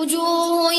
وجوه